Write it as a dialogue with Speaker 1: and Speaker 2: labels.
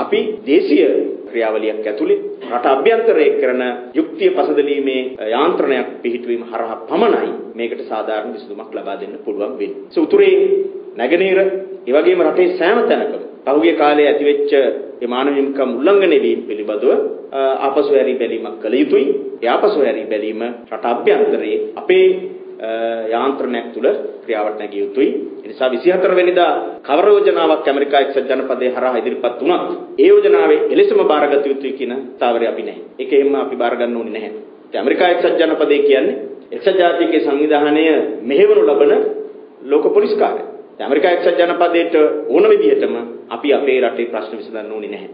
Speaker 1: අපි දේශීය ක්‍රියාවලියක් ඇතුලේ රට අභ්‍යන්තරයේ කරන යුක්තිය පසදලීමේ යාන්ත්‍රණයක් පිහිටුවීම හරහා පමණයි මේකට සාධාරණ විසඳුමක් ලබා දෙන්න පුළුවන් වෙන්නේ. ඒ උතුරේ නැගෙනහිර ඒ වගේම රටේ සෑම තැනකම පහුගිය කාලේ ඇතිවෙච්ච මේ මානව හිමිකම් උල්ලංඝනය වීම පිළිබඳව ආපසු හැරී බැලීමක් කළ යුතුයි. ඒ ආපසු හැරී බැලීම රට අභ්‍යන්තරයේ අපේ යාන්ත්‍රණයක් තුල ක්‍රියාවට නැගිය යුතුයි. ඒ නිසා 24 වෙනිදා කවර යෝජනාවක් ඇමරිකා එක්සත් ජනපදයේ හරහා ඉදිරිපත් වුණත් ඒ යෝජනාවේ එලෙසම බාරගත යුතුයි කියන තාවරය අපි නැහැ. ඒක එහෙම අපි බාර ගන්න ඕනේ නැහැ. ඒ ඇමරිකා එක්සත් ජනපදයේ කියන්නේ එක්සත් ජාතීන්ගේ සංවිධානය මෙහෙවනු ලබන ලෝක පොලිස් කාර්යය. ඇමරිකා එක්සත් ජනපදයට ඕන විදිහටම අපි අපේ රටේ ප්‍රශ්න විසඳන්න ඕනේ නැහැ.